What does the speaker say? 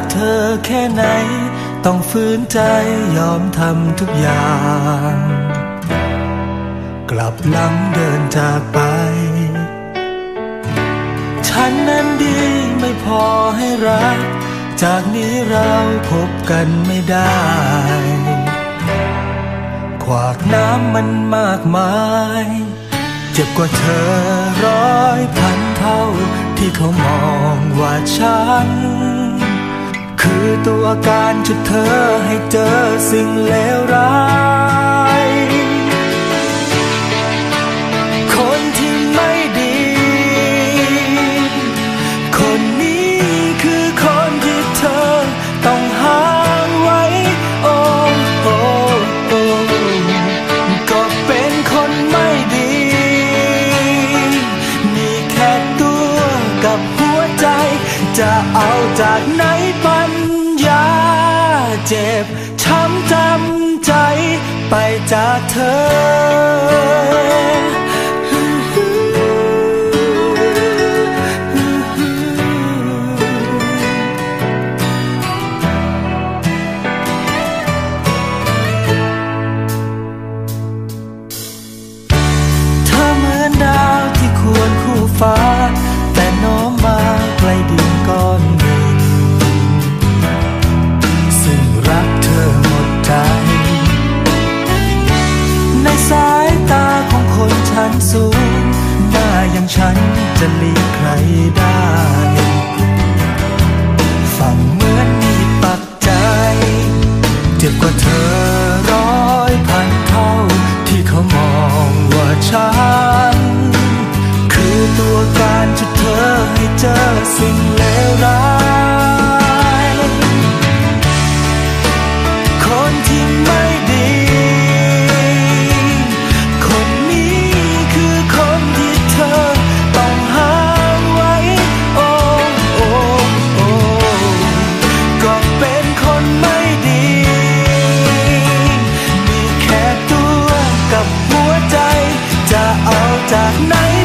กเธอแค่ไหน ต้องฝืนใจยอมทำทุกอย่าง กลับหลังเดินจากไป ฉันนั้นดีไม่พอให้รัก จากนี้เราพบกันไม่ได้ ขวากน้ำมันมากมาย เจ็บกว่าเธอร้อยพันเท่าที่เขามองว่าฉัน คือตัวการจุดเธอให้เจอสิ่งเลวร้ายคนที่ไม่ดี คนนี้คือคนที่เธอต้องห่างไว้ โอ้โอ้โอ้ก็เป็นคนไม่ดี มีแค่ตัวกับหัวใจ จะเอาจากไหน เจ็บช้ำจำใจไปจากเธอ สูงหน้ายังฉันจะหลีกใครได้ จากไหน